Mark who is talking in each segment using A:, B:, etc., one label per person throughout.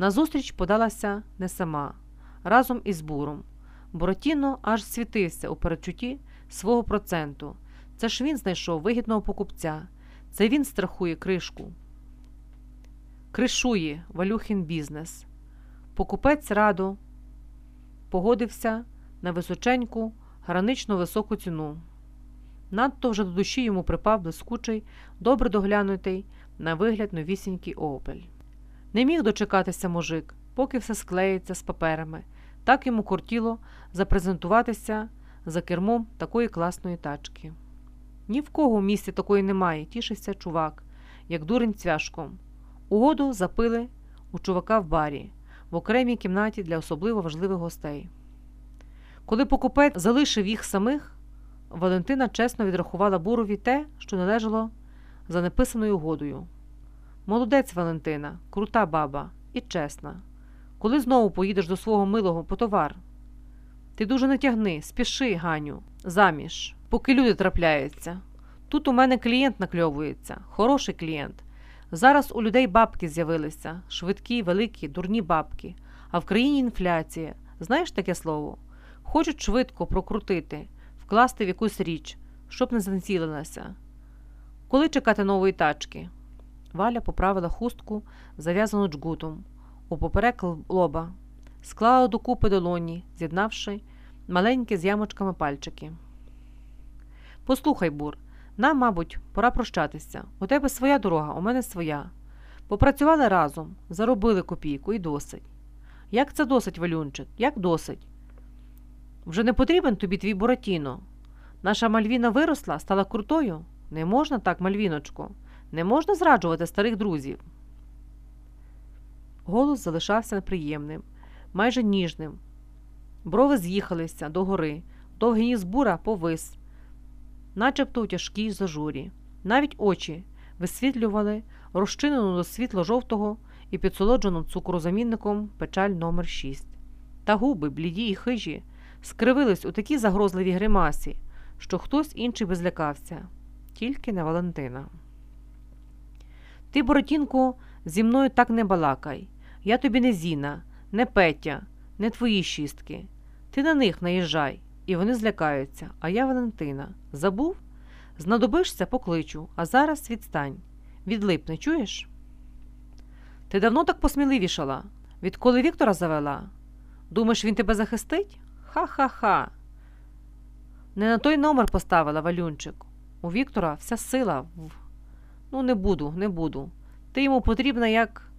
A: Назустріч подалася не сама, разом із буром. Буратіно аж світився у передчутті свого проценту. Це ж він знайшов вигідного покупця, це він страхує кришку. Кришує Валюхін бізнес. Покупець радо погодився на височеньку, гранично високу ціну. Надто вже до душі йому припав блискучий, добре доглянутий на вигляд новісінький опель. Не міг дочекатися мужик, поки все склеїться з паперами. Так йому кортіло запрезентуватися за кермом такої класної тачки. Ні в кого в місті такої немає, тішився чувак, як дурень цвяшком. Угоду запили у чувака в барі, в окремій кімнаті для особливо важливих гостей. Коли покупець залишив їх самих, Валентина чесно відрахувала бурові те, що належало за неписаною угодою. Молодець Валентина, крута баба і чесна. Коли знову поїдеш до свого милого по товар? Ти дуже не тягни, спіши, Ганю, заміж, поки люди трапляються. Тут у мене клієнт накльовується, хороший клієнт. Зараз у людей бабки з'явилися, швидкі, великі, дурні бабки, а в країні інфляція. Знаєш таке слово? Хочуть швидко прокрутити, вкласти в якусь річ, щоб не занцілилася. Коли чекати нової тачки? Валя поправила хустку, зав'язану джгутом, у поперек лоба, склала докупи долоні, з'єднавши маленькі з ямочками пальчики. Послухай, Бур, нам, мабуть, пора прощатися. У тебе своя дорога, у мене своя. Попрацювали разом, заробили копійку і досить. Як це досить, Валюнчик? Як досить? Вже не потрібен тобі твій Буратіно. Наша Мальвіна виросла, стала крутою. Не можна так, Мальвіночко, не можна зраджувати старих друзів. Голос залишався неприємним, майже ніжним. Брови з'їхалися догори, довгий ніс бура повис, начебто у тяжкій зажурі. Навіть очі висвітлювали розчинену до світло-жовтого і підсолодженим цукрозамінником печаль номер 6 Та губи, бліді і хижі, скривились у такій загрозливій гримасі, що хтось інший би злякався, тільки не Валентина. Ти, Боротінку, зі мною так не балакай. Я тобі не Зіна, не Петя, не твої шістки. Ти на них наїжджай, і вони злякаються, а я Валентина. Забув? Знадобишся, покличу, а зараз відстань. Відлипни, чуєш? Ти давно так посміливішала, відколи Віктора завела? Думаєш, він тебе захистить? Ха-ха-ха. Не на той номер поставила Валюнчик. У Віктора вся сила в. Ну, не буду, не буду. Ти йому потрібна, як.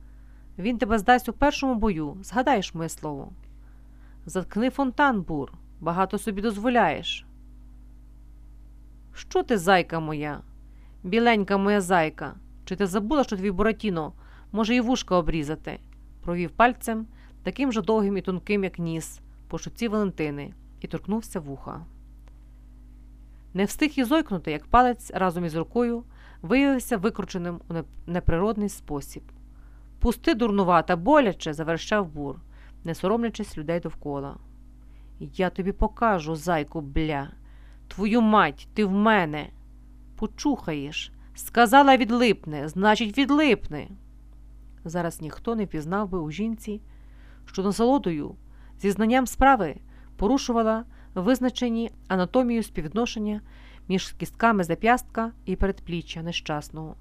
A: Він тебе здасть у першому бою, згадаєш моє слово. Заткни фонтан, бур, багато собі дозволяєш. Що ти, зайка моя, біленька моя зайка? Чи ти забула, що твій Буратіно може і вушка обрізати? провів пальцем, таким же довгим і тонким, як ніс, по шуці Валентини, і торкнувся вуха. Не встиг і зойкнути, як палець разом із рукою виявився викрученим у неприродний спосіб. Пусти, дурнувата, боляче, заверщав бур, не соромлячись людей довкола. Я тобі покажу, зайку, бля. Твою мать, ти в мене. Почухаєш. Сказала відлипне, значить, відлипне. Зараз ніхто не пізнав би у жінці, що насолодою, зі знанням справи порушувала визначені анатомію співвідношення між кістками зап'ястка і передпліччя нещасного,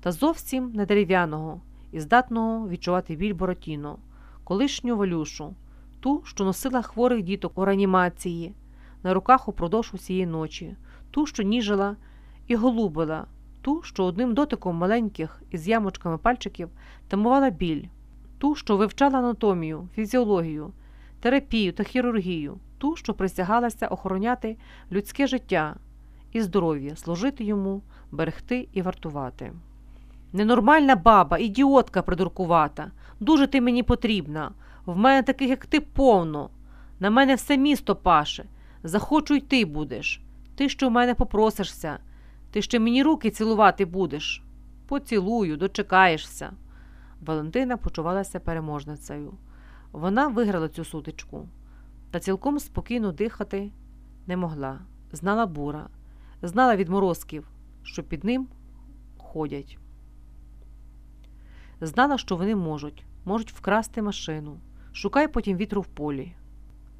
A: та зовсім не дерев'яного і здатного відчувати біль Боротіно, колишню валюшу, ту, що носила хворих діток у реанімації, на руках упродовж усієї ночі, ту, що ніжила і голубила, ту, що одним дотиком маленьких із ямочками пальчиків тамувала біль, ту, що вивчала анатомію, фізіологію, терапію та хірургію, ту, що присягалася охороняти людське життя і здоров'я, служити йому, берегти і вартувати. Ненормальна баба, ідіотка придуркувата. Дуже ти мені потрібна. В мене таких, як ти, повно. На мене все місто паше. Захочу й ти будеш. Ти що в мене попросишся, ти ще мені руки цілувати будеш. Поцілую, дочекаєшся. Валентина почувалася переможницею. Вона виграла цю сутичку, та цілком спокійно дихати не могла. Знала бура, знала від морозків, що під ним ходять знала, що вони можуть, можуть вкрасти машину. Шукай потім вітру в полі.